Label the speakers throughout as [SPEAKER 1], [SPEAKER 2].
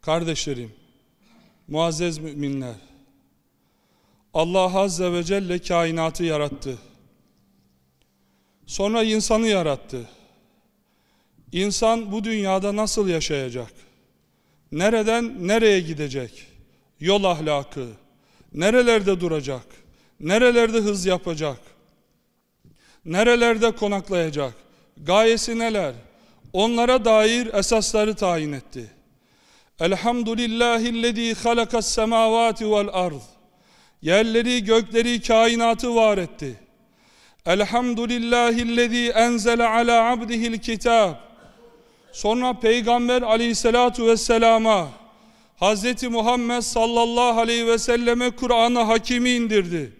[SPEAKER 1] Kardeşlerim, muazzez müminler, Allah Azze ve Celle kainatı yarattı. Sonra insanı yarattı. İnsan bu dünyada nasıl yaşayacak? Nereden nereye gidecek? Yol ahlakı, nerelerde duracak? Nerelerde hız yapacak? Nerelerde konaklayacak? Gayesi neler? Onlara dair esasları tayin etti. Elhamdülillahillezî halakas semâvâti vel ard. Yerleri, gökleri, kainatı var etti. Elhamdülillahillezî enzele ala abdihil kitab. Sonra Peygamber aleyhissalatu vesselama Hz. Muhammed sallallahu aleyhi ve selleme Kur'an-ı Hakim'i indirdi.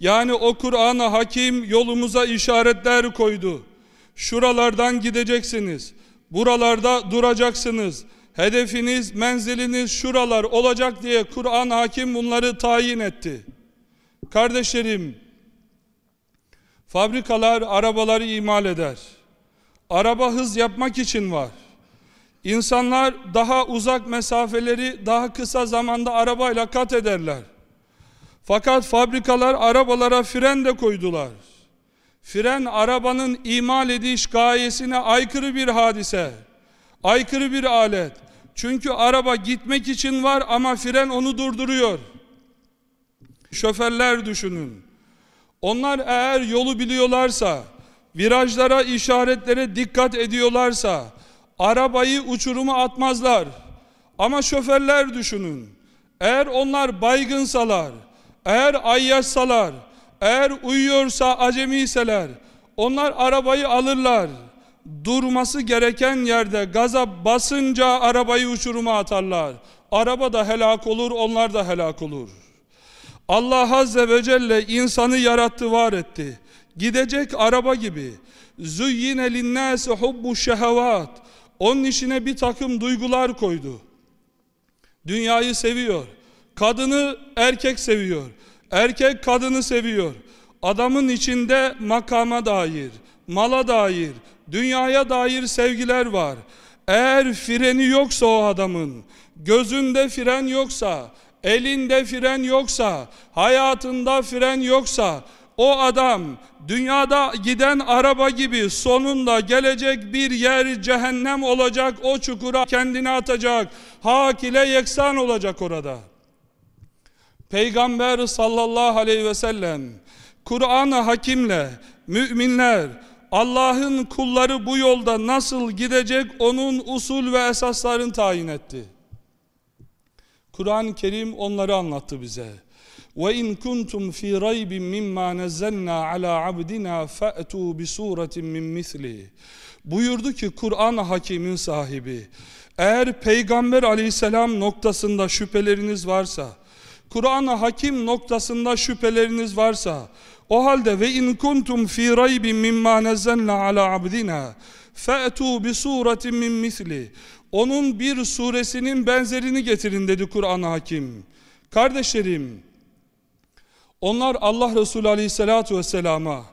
[SPEAKER 1] Yani o Kur'an-ı Hakim yolumuza işaretler koydu. Şuralardan gideceksiniz. Buralarda duracaksınız. Hedefiniz, menziliniz şuralar olacak diye Kur'an hakim bunları tayin etti. Kardeşlerim, fabrikalar arabaları imal eder. Araba hız yapmak için var. İnsanlar daha uzak mesafeleri daha kısa zamanda arabayla kat ederler. Fakat fabrikalar arabalara fren de koydular. Fren arabanın imal ediş gayesine aykırı bir hadise. Aykırı bir alet. Çünkü araba gitmek için var ama fren onu durduruyor. Şoförler düşünün. Onlar eğer yolu biliyorlarsa, virajlara, işaretlere dikkat ediyorlarsa, arabayı uçuruma atmazlar. Ama şoförler düşünün. Eğer onlar baygınsalar, eğer ayyaşsalar, eğer uyuyorsa acemiyseler, onlar arabayı alırlar. Durması gereken yerde gaza basınca arabayı uçuruma atarlar. Araba da helak olur, onlar da helak olur. Allah Azze ve Celle insanı yarattı, var etti. Gidecek araba gibi. Züyyine linnâse hubbu şehevat. Onun içine bir takım duygular koydu. Dünyayı seviyor. Kadını erkek seviyor. Erkek kadını seviyor. Adamın içinde makama dair, mala dair, dünyaya dair sevgiler var. Eğer freni yoksa o adamın, gözünde fren yoksa, elinde fren yoksa, hayatında fren yoksa, o adam dünyada giden araba gibi sonunda gelecek bir yer cehennem olacak, o çukura kendini atacak, hak ile yeksan olacak orada. Peygamber sallallahu aleyhi ve sellem Kur'an-ı Hakim'le müminler Allah'ın kulları bu yolda nasıl gidecek onun usul ve esaslarını tayin etti. Kur'an-ı Kerim onları anlattı bize. Kuntum fi raybin mimma nazzalna ala abdina fa'tu bi suratin min misli. Buyurdu ki Kur'an Hakim'in sahibi eğer Peygamber Aleyhisselam noktasında şüpheleriniz varsa Kur'an-ı Hakim noktasında şüpheleriniz varsa o halde ve in kuntum fi raybin mimma nazzalna ala abdina fa'tu bi suratin min misli. Onun bir suresinin benzerini getirin dedi Kur'an-ı Hakim. Kardeşlerim, onlar Allah Resulü Aleyhisselatü Vesselam'a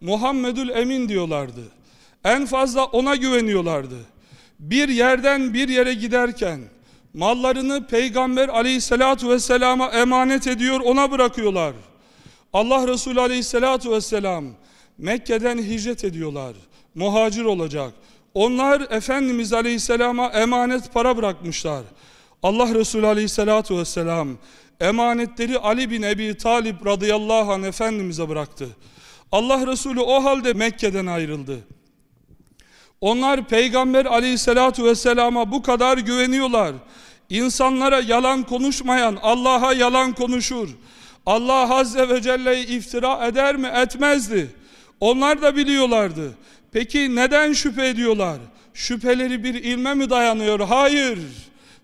[SPEAKER 1] Muhammedül Emin diyorlardı. En fazla ona güveniyorlardı. Bir yerden bir yere giderken mallarını Peygamber Aleyhisselatü Vesselam'a emanet ediyor, ona bırakıyorlar. Allah Resulü Aleyhisselatü Vesselam Mekke'den hicret ediyorlar. Muhacir olacak. Onlar Efendimiz Aleyhisselam'a emanet para bırakmışlar. Allah Resulü Aleyhisselatü Vesselam emanetleri Ali bin Ebi Talip radıyallahu anh Efendimiz'e bıraktı. Allah Resulü o halde Mekke'den ayrıldı. Onlar Peygamber aleyhissalatu vesselama bu kadar güveniyorlar. İnsanlara yalan konuşmayan Allah'a yalan konuşur. Allah Azze ve Celle'yi iftira eder mi? Etmezdi. Onlar da biliyorlardı. Peki neden şüphe ediyorlar? Şüpheleri bir ilme mi dayanıyor? Hayır.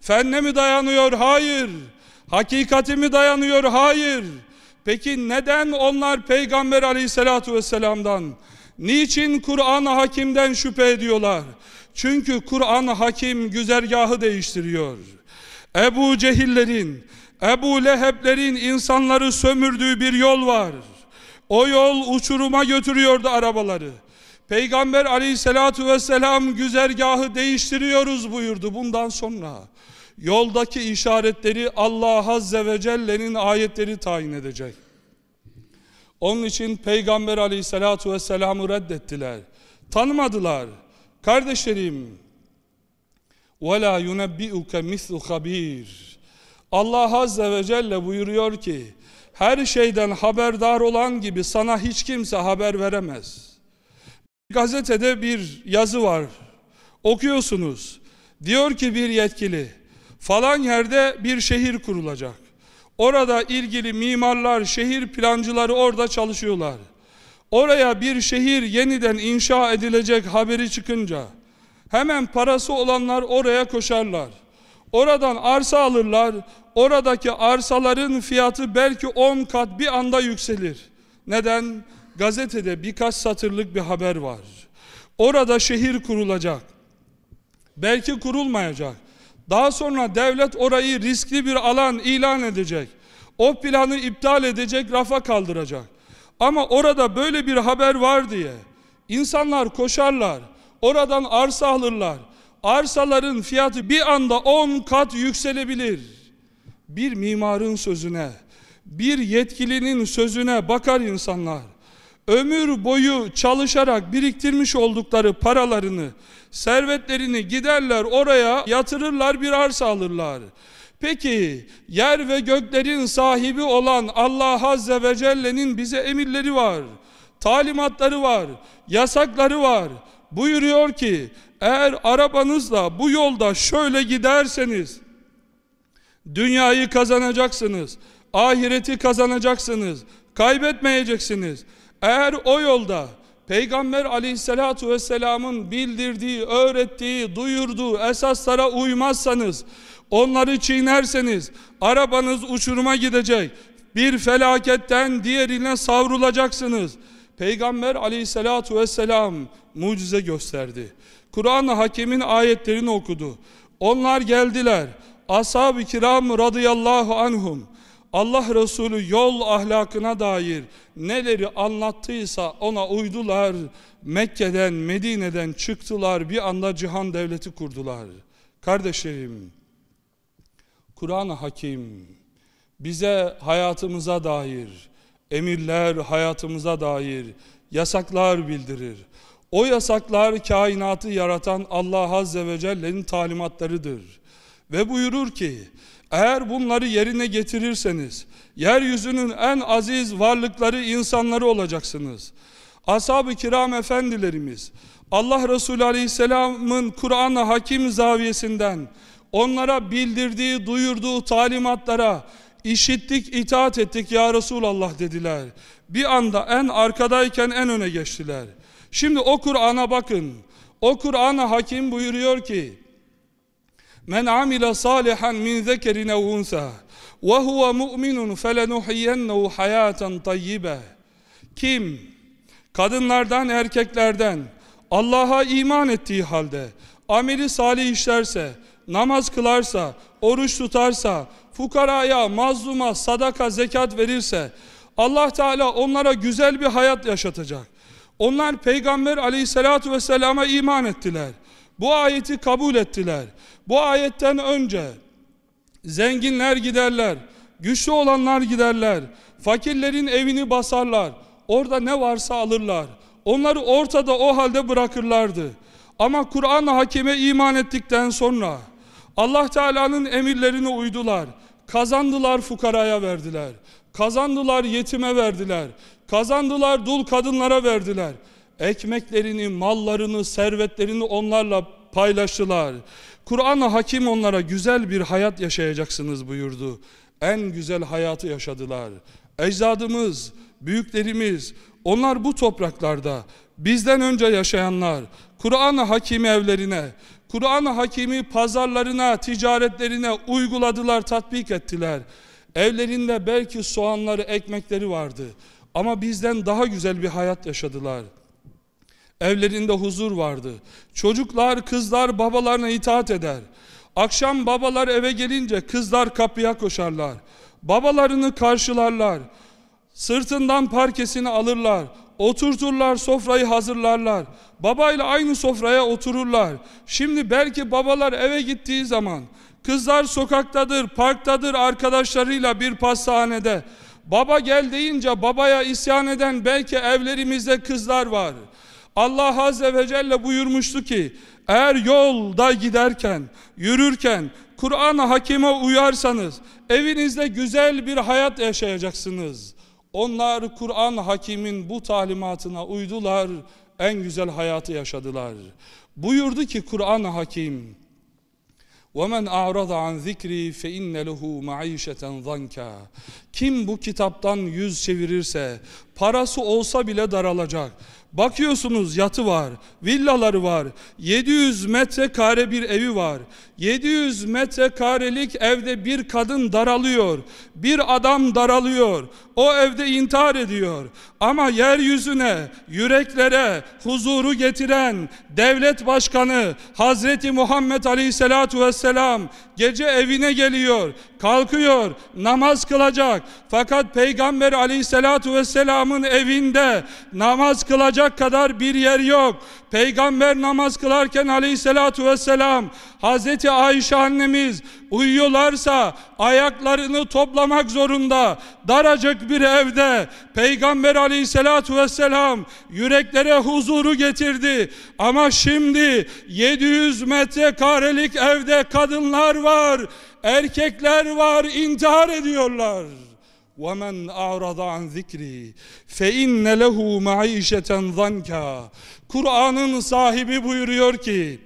[SPEAKER 1] Fenne mi dayanıyor? Hayır. Hakikati mi dayanıyor? Hayır. Peki neden onlar Peygamber aleyhissalatu vesselam'dan, niçin Kur'an-ı Hakim'den şüphe ediyorlar? Çünkü Kur'an-ı Hakim güzergahı değiştiriyor. Ebu Cehillerin, Ebu Leheblerin insanları sömürdüğü bir yol var. O yol uçuruma götürüyordu arabaları. Peygamber aleyhissalatu vesselam güzergahı değiştiriyoruz buyurdu bundan sonra. Yoldaki işaretleri Allah Azze ve Celle'nin ayetleri tayin edecek. Onun için Peygamber aleyhissalatu vesselam'ı reddettiler. Tanımadılar. Kardeşlerim, وَلَا يُنَبِّئُكَ مِثْلُ خَب۪يرٍ Allah Azze ve Celle buyuruyor ki, her şeyden haberdar olan gibi sana hiç kimse haber veremez. Gazetede bir yazı var, okuyorsunuz. Diyor ki bir yetkili, falan yerde bir şehir kurulacak. Orada ilgili mimarlar, şehir plancıları orada çalışıyorlar. Oraya bir şehir yeniden inşa edilecek haberi çıkınca hemen parası olanlar oraya koşarlar. Oradan arsa alırlar. Oradaki arsaların fiyatı belki 10 kat bir anda yükselir. Neden? Gazetede birkaç satırlık bir haber var. Orada şehir kurulacak. Belki kurulmayacak. Daha sonra devlet orayı riskli bir alan ilan edecek. O planı iptal edecek, rafa kaldıracak. Ama orada böyle bir haber var diye insanlar koşarlar. Oradan arsa alırlar. Arsaların fiyatı bir anda 10 kat yükselebilir. Bir mimarın sözüne, bir yetkilinin sözüne bakar insanlar. Ömür boyu çalışarak biriktirmiş oldukları paralarını, servetlerini giderler oraya yatırırlar bir arsa alırlar. Peki yer ve göklerin sahibi olan Allah Azze ve Celle'nin bize emirleri var. Talimatları var, yasakları var. Buyuruyor ki eğer arabanızla bu yolda şöyle giderseniz dünyayı kazanacaksınız, ahireti kazanacaksınız, kaybetmeyeceksiniz. Eğer o yolda Peygamber aleyhissalatu vesselamın bildirdiği, öğrettiği, duyurduğu esaslara uymazsanız, onları çiğnerseniz, arabanız uçuruma gidecek, bir felaketten diğerine savrulacaksınız. Peygamber aleyhissalatu vesselam mucize gösterdi. Kur'an-ı Hakim'in ayetlerini okudu. Onlar geldiler. Ashab-ı kiram radıyallahu anhum. Allah Resulü yol ahlakına dair neleri anlattıysa ona uydular. Mekke'den, Medine'den çıktılar. Bir anda cihan devleti kurdular. Kardeşlerim, Kur'an-ı Hakim bize hayatımıza dair emirler, hayatımıza dair yasaklar bildirir. O yasaklar kainatı yaratan Allah Azze ve Celle'nin talimatlarıdır. Ve buyurur ki, eğer bunları yerine getirirseniz, yeryüzünün en aziz varlıkları insanları olacaksınız. Ashab-ı kiram efendilerimiz, Allah Resulü Aleyhisselam'ın Kur'an-ı Hakim zaviyesinden, onlara bildirdiği, duyurduğu talimatlara, işittik, itaat ettik ya Resulallah dediler. Bir anda en arkadayken en öne geçtiler. Şimdi o Kur'an'a bakın. O Kur'an'a hakim buyuruyor ki Men amile salihan min zekerin ev unsa ve huve mu'minun felenuhiyyennehu hayaten tayyibe Kim kadınlardan erkeklerden Allah'a iman ettiği halde ameli salih işlerse namaz kılarsa oruç tutarsa fukaraya mazluma sadaka zekat verirse Allah Teala onlara güzel bir hayat yaşatacak onlar Peygamber aleyhissalatu vesselama iman ettiler. Bu ayeti kabul ettiler. Bu ayetten önce zenginler giderler, güçlü olanlar giderler, fakirlerin evini basarlar, orada ne varsa alırlar. Onları ortada o halde bırakırlardı. Ama Kur'an hakime iman ettikten sonra Allah Teala'nın emirlerine uydular. Kazandılar fukaraya verdiler. Kazandılar yetime verdiler. Kazandılar dul kadınlara verdiler. Ekmeklerini, mallarını, servetlerini onlarla paylaştılar. Kur'an-ı Hakim onlara güzel bir hayat yaşayacaksınız buyurdu. En güzel hayatı yaşadılar. Ecdadımız, büyüklerimiz, onlar bu topraklarda bizden önce yaşayanlar, Kur'an-ı Hakim evlerine, Kur'an-ı Hakimi pazarlarına, ticaretlerine uyguladılar, tatbik ettiler. Evlerinde belki soğanları, ekmekleri vardı. Ama bizden daha güzel bir hayat yaşadılar. Evlerinde huzur vardı. Çocuklar, kızlar babalarına itaat eder. Akşam babalar eve gelince kızlar kapıya koşarlar. Babalarını karşılarlar. Sırtından parkesini alırlar. Oturturlar sofrayı hazırlarlar. Babayla aynı sofraya otururlar. Şimdi belki babalar eve gittiği zaman kızlar sokaktadır, parktadır arkadaşlarıyla bir pastanede. Baba gel deyince babaya isyan eden belki evlerimizde kızlar var. Allah Azze ve Celle buyurmuştu ki eğer yolda giderken, yürürken Kur'an-ı Hakim'e uyarsanız evinizde güzel bir hayat yaşayacaksınız. Onlar Kur'an Hakim'in bu talimatına uydular, en güzel hayatı yaşadılar. Buyurdu ki Kur'an Hakim, وَمَنْ أَعْرَضَ عَنْ ذِكْرِي فَإِنَّ لَهُ مَعِيشَةً ضَنْكَا Kim bu kitaptan yüz çevirirse, parası olsa bile daralacak. Bakıyorsunuz yatı var, villaları var, 700 metrekare bir evi var. 700 metrekarelik evde bir kadın daralıyor, bir adam daralıyor. O evde intihar ediyor. Ama yeryüzüne, yüreklere huzuru getiren devlet başkanı Hazreti Muhammed Aleyhisselatu Vesselam gece evine geliyor, kalkıyor, namaz kılacak. Fakat Peygamber Aleyhisselatu Vesselam'ın evinde namaz kılacak kadar bir yer yok. Peygamber namaz kılarken Aleyhisselatu Vesselam Hazreti Ayşe annemiz uyuyorlarsa ayaklarını toplamak zorunda. Daracık bir evde Peygamber aleyhissalatu vesselam yüreklere huzuru getirdi. Ama şimdi 700 metrekarelik evde kadınlar var, erkekler var, intihar ediyorlar. وَمَنْ أَعْرَضَ عَنْ ذِكْرِي فَاِنَّ لَهُ مَعِيشَةً ضَنْكَا Kur'an'ın sahibi buyuruyor ki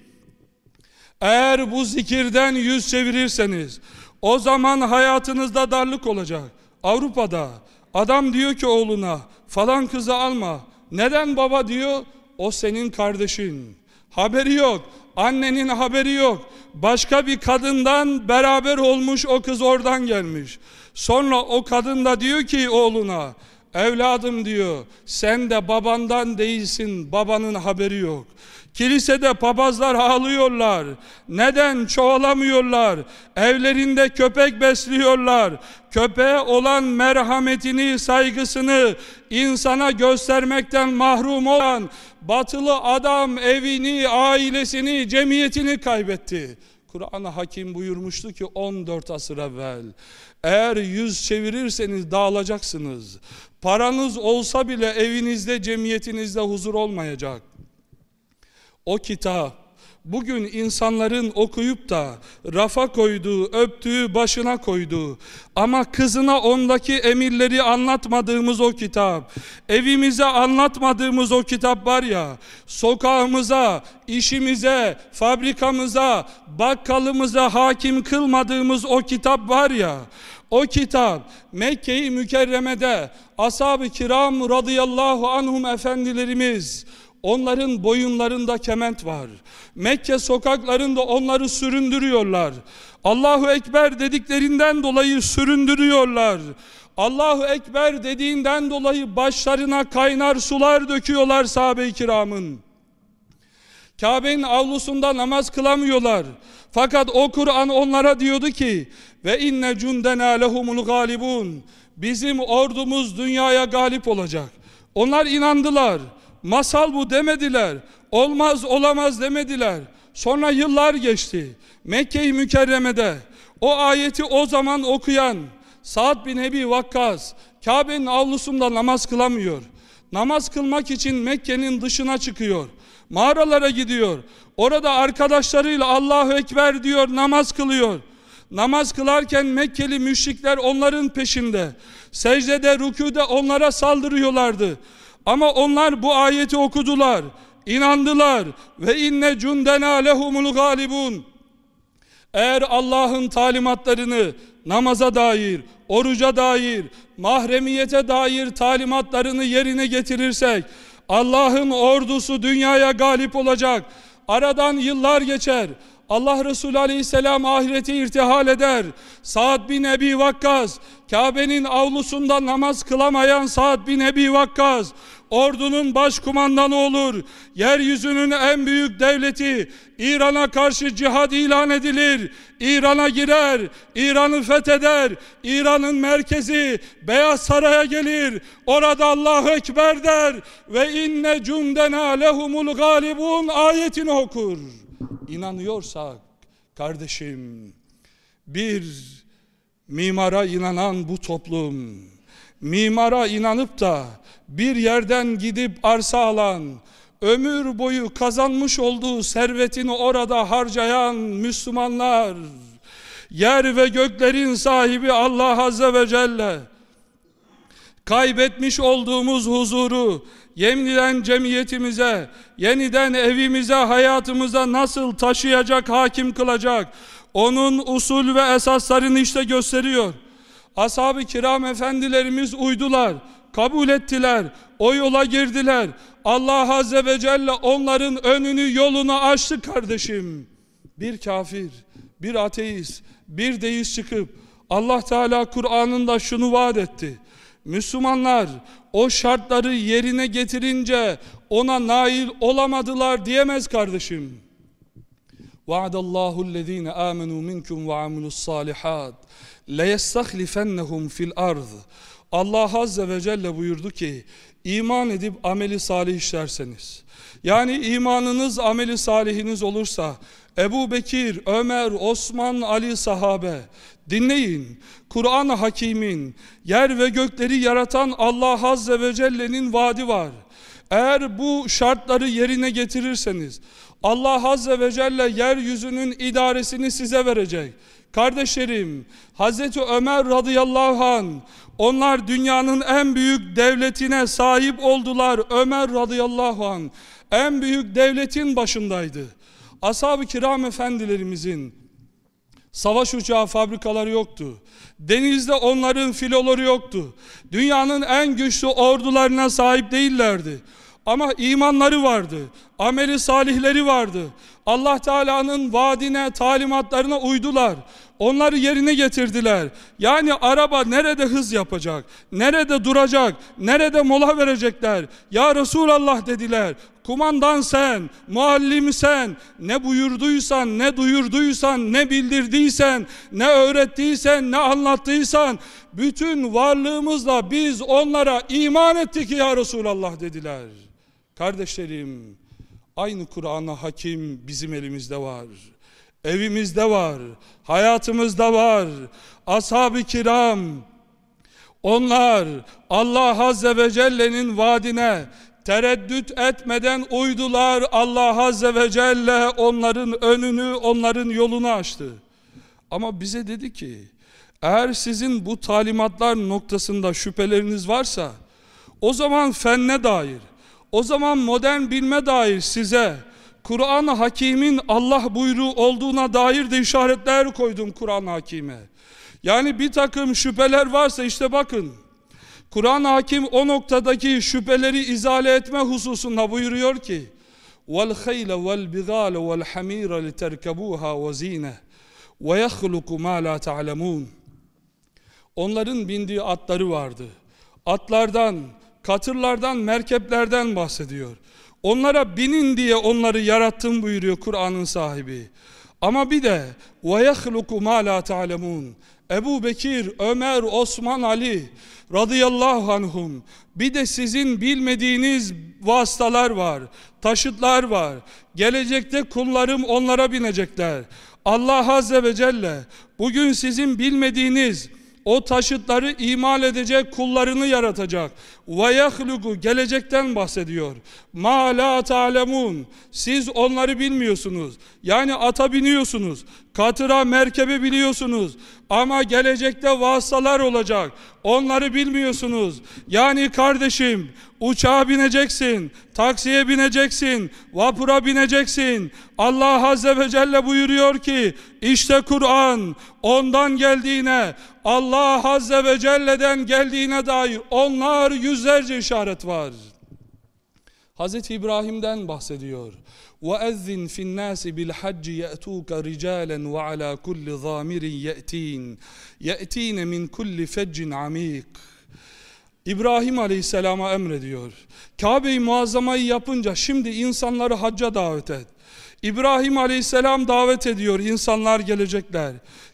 [SPEAKER 1] eğer bu zikirden yüz çevirirseniz o zaman hayatınızda darlık olacak. Avrupa'da adam diyor ki oğluna falan kızı alma. Neden baba diyor? O senin kardeşin. Haberi yok. Annenin haberi yok. Başka bir kadından beraber olmuş o kız oradan gelmiş. Sonra o kadın da diyor ki oğluna evladım diyor sen de babandan değilsin babanın haberi yok. Kilisede papazlar ağlıyorlar. Neden çoğalamıyorlar? Evlerinde köpek besliyorlar. Köpeğe olan merhametini, saygısını insana göstermekten mahrum olan batılı adam evini, ailesini, cemiyetini kaybetti. Kur'an-ı Hakim buyurmuştu ki 14 asır evvel eğer yüz çevirirseniz dağılacaksınız. Paranız olsa bile evinizde, cemiyetinizde huzur olmayacak. O kitap bugün insanların okuyup da rafa koyduğu, öptüğü, başına koyduğu ama kızına ondaki emirleri anlatmadığımız o kitap, evimize anlatmadığımız o kitap var ya, sokağımıza, işimize, fabrikamıza, bakkalımıza hakim kılmadığımız o kitap var ya, o kitap Mekke-i Mükerreme'de ashab-ı kiram radıyallahu anhum efendilerimiz Onların boyunlarında kement var. Mekke sokaklarında onları süründürüyorlar. Allahu Ekber dediklerinden dolayı süründürüyorlar. Allahu Ekber dediğinden dolayı başlarına kaynar sular döküyorlar sahabe-i kiramın. Kabe'nin avlusunda namaz kılamıyorlar. Fakat o Kur'an onlara diyordu ki ve inne cundena lehumul galibun. Bizim ordumuz dünyaya galip olacak. Onlar inandılar. Masal bu demediler. Olmaz olamaz demediler. Sonra yıllar geçti. Mekke-i Mükerreme'de o ayeti o zaman okuyan Sa'd bin Ebi Vakkas Kabe'nin avlusunda namaz kılamıyor. Namaz kılmak için Mekke'nin dışına çıkıyor. Mağaralara gidiyor. Orada arkadaşlarıyla Allahu Ekber diyor namaz kılıyor. Namaz kılarken Mekkeli müşrikler onların peşinde. Secdede, rükûde onlara saldırıyorlardı. Ama onlar bu ayeti okudular, inandılar ve inne cundena lehumul galibun. Eğer Allah'ın talimatlarını namaza dair, oruca dair, mahremiyete dair talimatlarını yerine getirirsek Allah'ın ordusu dünyaya galip olacak. Aradan yıllar geçer. Allah Resulü Aleyhisselam ahirete irtihal eder. Sa'd bin Ebi Vakkas, Kabe'nin avlusunda namaz kılamayan Sa'd bin Ebi Vakkas, ordunun başkumandanı olur. Yeryüzünün en büyük devleti İran'a karşı cihad ilan edilir. İran'a girer, İran'ı fetheder. İran'ın merkezi Beyaz Saray'a gelir. Orada Allahu Ekber der ve inne cundena lehumul galibun ayetini okur. İnanıyorsak kardeşim bir mimara inanan bu toplum mimara inanıp da bir yerden gidip arsa alan, ömür boyu kazanmış olduğu servetini orada harcayan Müslümanlar, yer ve göklerin sahibi Allah Azze ve Celle, kaybetmiş olduğumuz huzuru, yeniden cemiyetimize, yeniden evimize, hayatımıza nasıl taşıyacak, hakim kılacak, onun usul ve esaslarını işte gösteriyor. Ashab-ı kiram efendilerimiz uydular, kabul ettiler, o yola girdiler. Allah Azze ve Celle onların önünü yolunu açtı kardeşim. Bir kafir, bir ateist, bir deist çıkıp Allah Teala Kur'an'ında şunu vaat etti. Müslümanlar o şartları yerine getirince ona nail olamadılar diyemez kardeşim. وعد الله الذين آمنوا منكم وعملوا الصالحات لَيَسْتَخْلِفَنَّهُمْ fil الْأَرْضِ Allah Azze ve Celle buyurdu ki iman edip ameli salih işlerseniz. Yani imanınız ameli salihiniz olursa Ebu Bekir, Ömer, Osman, Ali sahabe dinleyin. Kur'an-ı Hakim'in yer ve gökleri yaratan Allah Azze ve Celle'nin vaadi var. Eğer bu şartları yerine getirirseniz Allah Azze ve Celle yeryüzünün idaresini size verecek Kardeşlerim, Hazreti Ömer radıyallahu an onlar dünyanın en büyük devletine sahip oldular. Ömer radıyallahu an en büyük devletin başındaydı. Ashab-ı kiram efendilerimizin savaş uçağı fabrikaları yoktu. Denizde onların filoları yoktu. Dünyanın en güçlü ordularına sahip değillerdi. Ama imanları vardı. Ameli salihleri vardı. Allah Teala'nın vaadine, talimatlarına uydular. Onları yerine getirdiler. Yani araba nerede hız yapacak? Nerede duracak? Nerede mola verecekler? Ya Resulallah dediler. Kumandan sen, muallim sen, ne buyurduysan, ne duyurduysan, ne bildirdiysen, ne öğrettiysen, ne anlattıysan, bütün varlığımızla biz onlara iman ettik ya Resulallah dediler. Kardeşlerim, aynı Kur'an'a hakim bizim elimizde var. Evimizde var, hayatımızda var. Ashab-ı kiram, onlar Allah Azze ve Celle'nin vaadine tereddüt etmeden uydular. Allah Azze ve Celle onların önünü, onların yolunu açtı. Ama bize dedi ki, eğer sizin bu talimatlar noktasında şüpheleriniz varsa, o zaman fenne dair, o zaman modern bilme dair size Kur'an-ı Hakim'in Allah buyruğu olduğuna dair de işaretler koydum Kur'an-ı Hakim'e. Yani bir takım şüpheler varsa işte bakın. Kur'an-ı Hakim o noktadaki şüpheleri izale etme hususunda buyuruyor ki وَالْخَيْلَ وَالْبِغَالَ وَالْحَمِيرَ لِتَرْكَبُوهَا وَزِينَ وَيَخْلُقُ مَا لَا تَعْلَمُونَ Onların bindiği atları vardı. Atlardan, katırlardan, merkeplerden bahsediyor. Onlara binin diye onları yarattım buyuruyor Kur'an'ın sahibi. Ama bir de وَيَخْلُقُ مَا لَا تَعْلَمُونَ Ebu Bekir, Ömer, Osman, Ali radıyallahu anhum bir de sizin bilmediğiniz vasıtalar var, taşıtlar var. Gelecekte kullarım onlara binecekler. Allah Azze ve Celle bugün sizin bilmediğiniz o taşıtları imal edecek kullarını yaratacak. Ve yahluku gelecekten bahsediyor. Ma la ta'lemun. Siz onları bilmiyorsunuz. Yani ata biniyorsunuz. Katıra, merkebe biliyorsunuz. Ama gelecekte vasıtalar olacak. Onları bilmiyorsunuz. Yani kardeşim uçağa bineceksin, taksiye bineceksin, vapura bineceksin. Allah Azze ve Celle buyuruyor ki işte Kur'an ondan geldiğine, Allah Azze ve Celle'den geldiğine dair onlar yüzlerce işaret var. Hazreti İbrahim'den bahsediyor. وَاَذِّنْ فِي النَّاسِ بِالْحَجِّ يَأْتُوكَ رِجَالًا وَعَلَى كُلِّ ضَامِرٍ يَأْتِينَ يَأْتِينَ مِنْ كُلِّ فَجٍّ عَمِيقٍ İbrahim Aleyhisselam'a emrediyor. Kabe-i Muazzama'yı yapınca şimdi insanları hacca davet et. İbrahim Aleyhisselam davet ediyor insanlar gelecekler.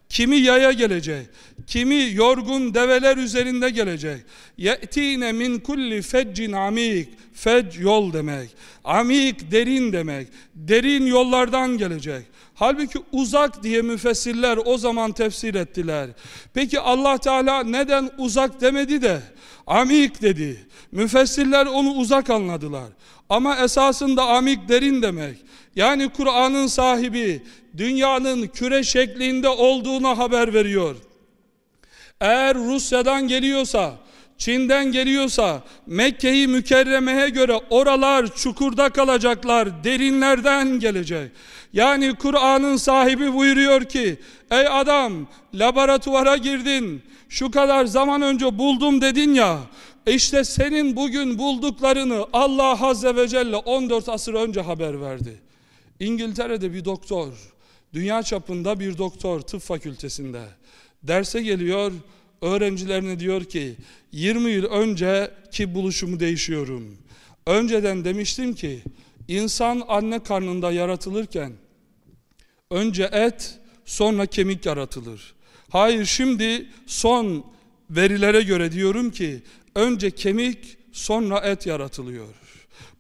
[SPEAKER 1] Kimi yaya gelecek, kimi yorgun develer üzerinde gelecek. Ye'tine min kulli feccin amik. Fec yol demek. Amik derin demek. Derin yollardan gelecek. Halbuki uzak diye müfessirler o zaman tefsir ettiler. Peki Allah Teala neden uzak demedi de amik dedi. Müfessirler onu uzak anladılar. Ama esasında amik derin demek. Yani Kur'an'ın sahibi dünyanın küre şeklinde olduğuna haber veriyor. Eğer Rusya'dan geliyorsa, Çin'den geliyorsa Mekke'yi mükerremeye göre oralar çukurda kalacaklar, derinlerden gelecek. Yani Kur'an'ın sahibi buyuruyor ki, ey adam laboratuvara girdin, şu kadar zaman önce buldum dedin ya, işte senin bugün bulduklarını Allah Azze ve Celle 14 asır önce haber verdi. İngiltere'de bir doktor, dünya çapında bir doktor tıp fakültesinde derse geliyor, öğrencilerine diyor ki 20 yıl önceki buluşumu değişiyorum. Önceden demiştim ki insan anne karnında yaratılırken önce et sonra kemik yaratılır. Hayır şimdi son verilere göre diyorum ki önce kemik sonra et yaratılıyor.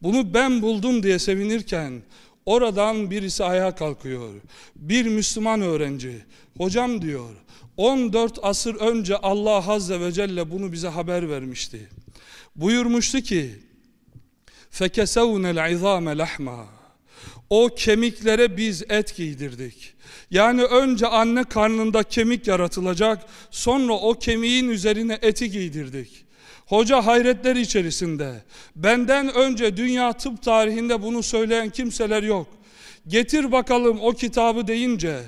[SPEAKER 1] Bunu ben buldum diye sevinirken oradan birisi ayağa kalkıyor. Bir Müslüman öğrenci hocam diyor 14 asır önce Allah Azze ve Celle bunu bize haber vermişti. Buyurmuştu ki فَكَسَوْنَ الْعِظَامَ لَحْمًا O kemiklere biz et giydirdik. Yani önce anne karnında kemik yaratılacak, sonra o kemiğin üzerine eti giydirdik. Hoca hayretler içerisinde. Benden önce dünya tıp tarihinde bunu söyleyen kimseler yok. Getir bakalım o kitabı deyince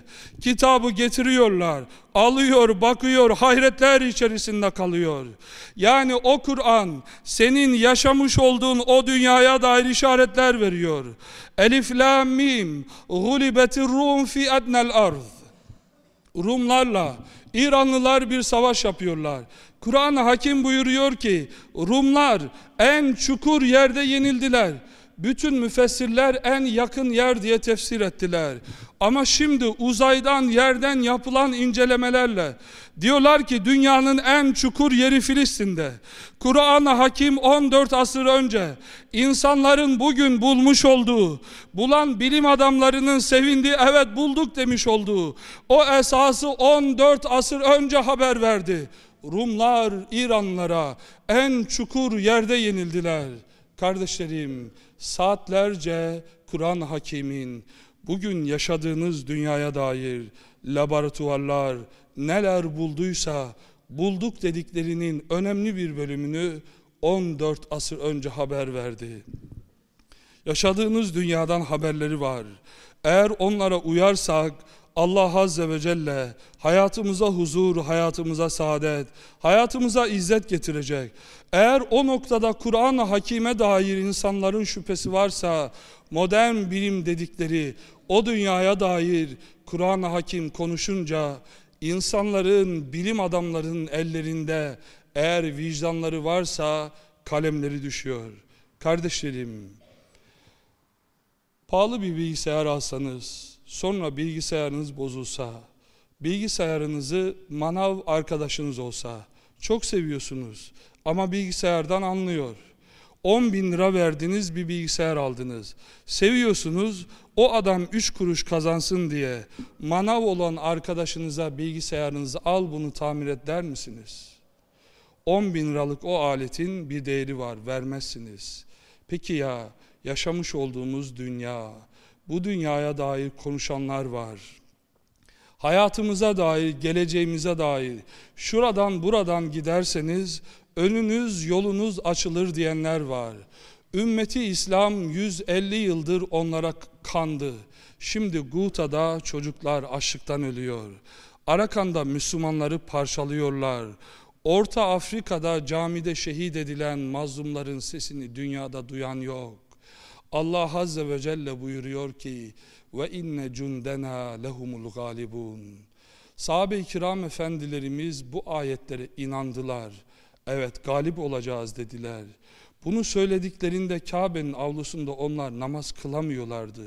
[SPEAKER 1] kitabı getiriyorlar. Alıyor, bakıyor, hayretler içerisinde kalıyor. Yani o Kur'an senin yaşamış olduğun o dünyaya dair işaretler veriyor. Elif la mim gulibetir rum fi adnel arz. Rumlarla İranlılar bir savaş yapıyorlar. Kur'an hakim buyuruyor ki Rumlar en çukur yerde yenildiler. Bütün müfessirler en yakın yer diye tefsir ettiler. Ama şimdi uzaydan yerden yapılan incelemelerle diyorlar ki dünyanın en çukur yeri Filistin'de. Kur'an-ı Hakim 14 asır önce insanların bugün bulmuş olduğu, bulan bilim adamlarının sevindiği evet bulduk demiş olduğu o esası 14 asır önce haber verdi. Rumlar İranlara en çukur yerde yenildiler. Kardeşlerim saatlerce Kur'an hakimin bugün yaşadığınız dünyaya dair laboratuvarlar neler bulduysa bulduk dediklerinin önemli bir bölümünü 14 asır önce haber verdi. Yaşadığınız dünyadan haberleri var. Eğer onlara uyarsak Allah Azze ve Celle hayatımıza huzur, hayatımıza saadet, hayatımıza izzet getirecek. Eğer o noktada Kur'an-ı Hakim'e dair insanların şüphesi varsa modern bilim dedikleri o dünyaya dair Kur'an-ı Hakim konuşunca insanların, bilim adamlarının ellerinde eğer vicdanları varsa kalemleri düşüyor. Kardeşlerim, pahalı bir bilgisayar alsanız, sonra bilgisayarınız bozulsa, bilgisayarınızı manav arkadaşınız olsa, çok seviyorsunuz ama bilgisayardan anlıyor. 10 bin lira verdiniz bir bilgisayar aldınız. Seviyorsunuz o adam 3 kuruş kazansın diye manav olan arkadaşınıza bilgisayarınızı al bunu tamir et der misiniz? 10 bin liralık o aletin bir değeri var vermezsiniz. Peki ya yaşamış olduğumuz dünya, bu dünyaya dair konuşanlar var. Hayatımıza dair, geleceğimize dair, şuradan buradan giderseniz önünüz yolunuz açılır diyenler var. Ümmeti İslam 150 yıldır onlara kandı. Şimdi Guta'da çocuklar açlıktan ölüyor. Arakan'da Müslümanları parçalıyorlar. Orta Afrika'da camide şehit edilen mazlumların sesini dünyada duyan yok. Allah Azze ve Celle buyuruyor ki ve inne cundena lehumul galibun. Sahabe-i kiram efendilerimiz bu ayetlere inandılar. Evet galip olacağız dediler. Bunu söylediklerinde Kabe'nin avlusunda onlar namaz kılamıyorlardı.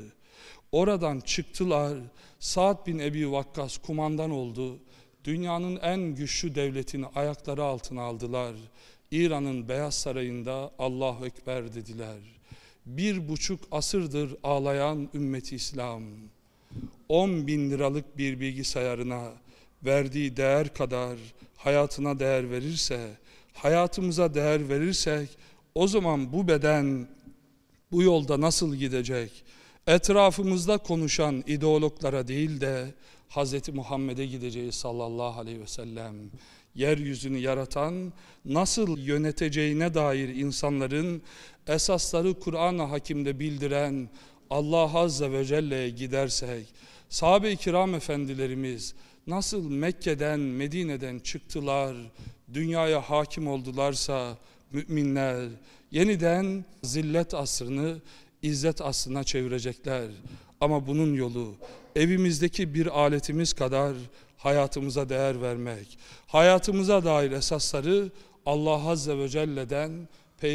[SPEAKER 1] Oradan çıktılar. Sa'd bin Ebi Vakkas kumandan oldu. Dünyanın en güçlü devletini ayakları altına aldılar. İran'ın Beyaz Sarayı'nda Allahu Ekber dediler. Bir buçuk asırdır ağlayan ümmeti İslam. 10 bin liralık bir bilgisayarına verdiği değer kadar hayatına değer verirse, hayatımıza değer verirsek o zaman bu beden bu yolda nasıl gidecek? Etrafımızda konuşan ideologlara değil de Hz. Muhammed'e gideceğiz sallallahu aleyhi ve sellem. Yeryüzünü yaratan, nasıl yöneteceğine dair insanların esasları Kur'an-ı Hakim'de bildiren Allah Azze ve Celle'ye gidersek, sahabe-i kiram efendilerimiz nasıl Mekke'den, Medine'den çıktılar, dünyaya hakim oldularsa, müminler yeniden zillet asrını izzet asrına çevirecekler. Ama bunun yolu evimizdeki bir aletimiz kadar hayatımıza değer vermek, hayatımıza dair esasları Allah Azze ve Celle'den